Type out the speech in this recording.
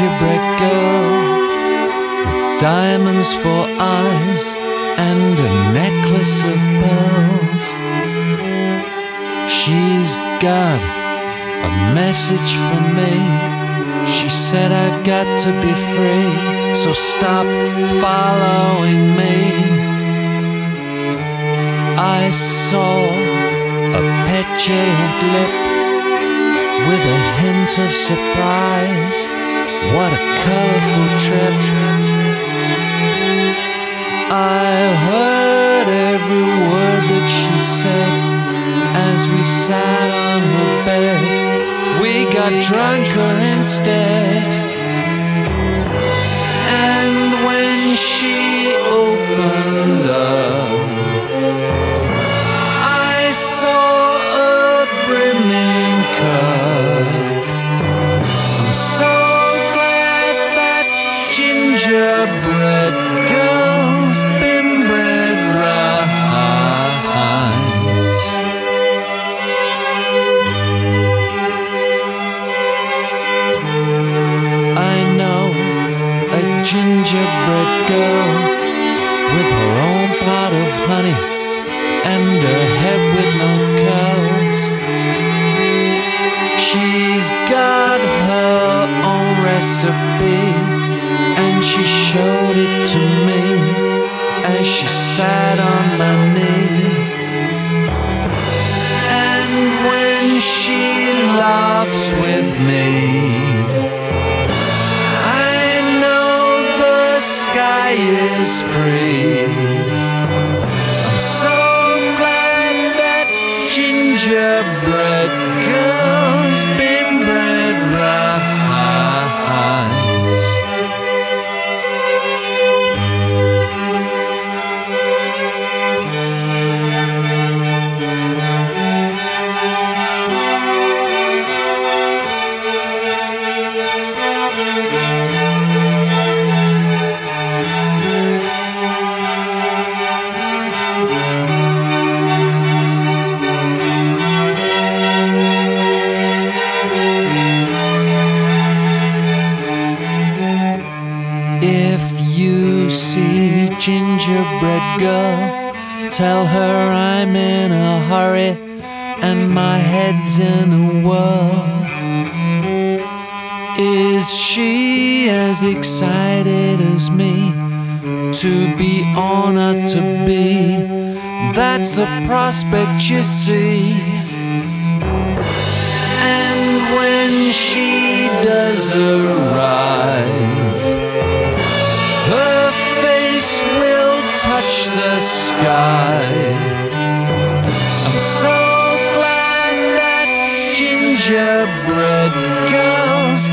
gingerbread girl with diamonds for eyes and a necklace of pearls. She's got a message for me. She said, I've got to be free, so stop following me. I saw a petulant lip with a hint of surprise. What a colorful trip! I heard every word that she said as we sat on her bed. We got drunker instead. And when she girl with her own pot of honey and a head with no curls. She's got her own recipe and she showed it to me as she sat on my knee. Sky is free. I'm so glad that gingerbread girl's been bred right. Gingerbread girl, tell her I'm in a hurry and my head's in a whirl. Is she as excited as me to be honored to be? That's the prospect you see. And when she does a I'm so glad that gingerbread girls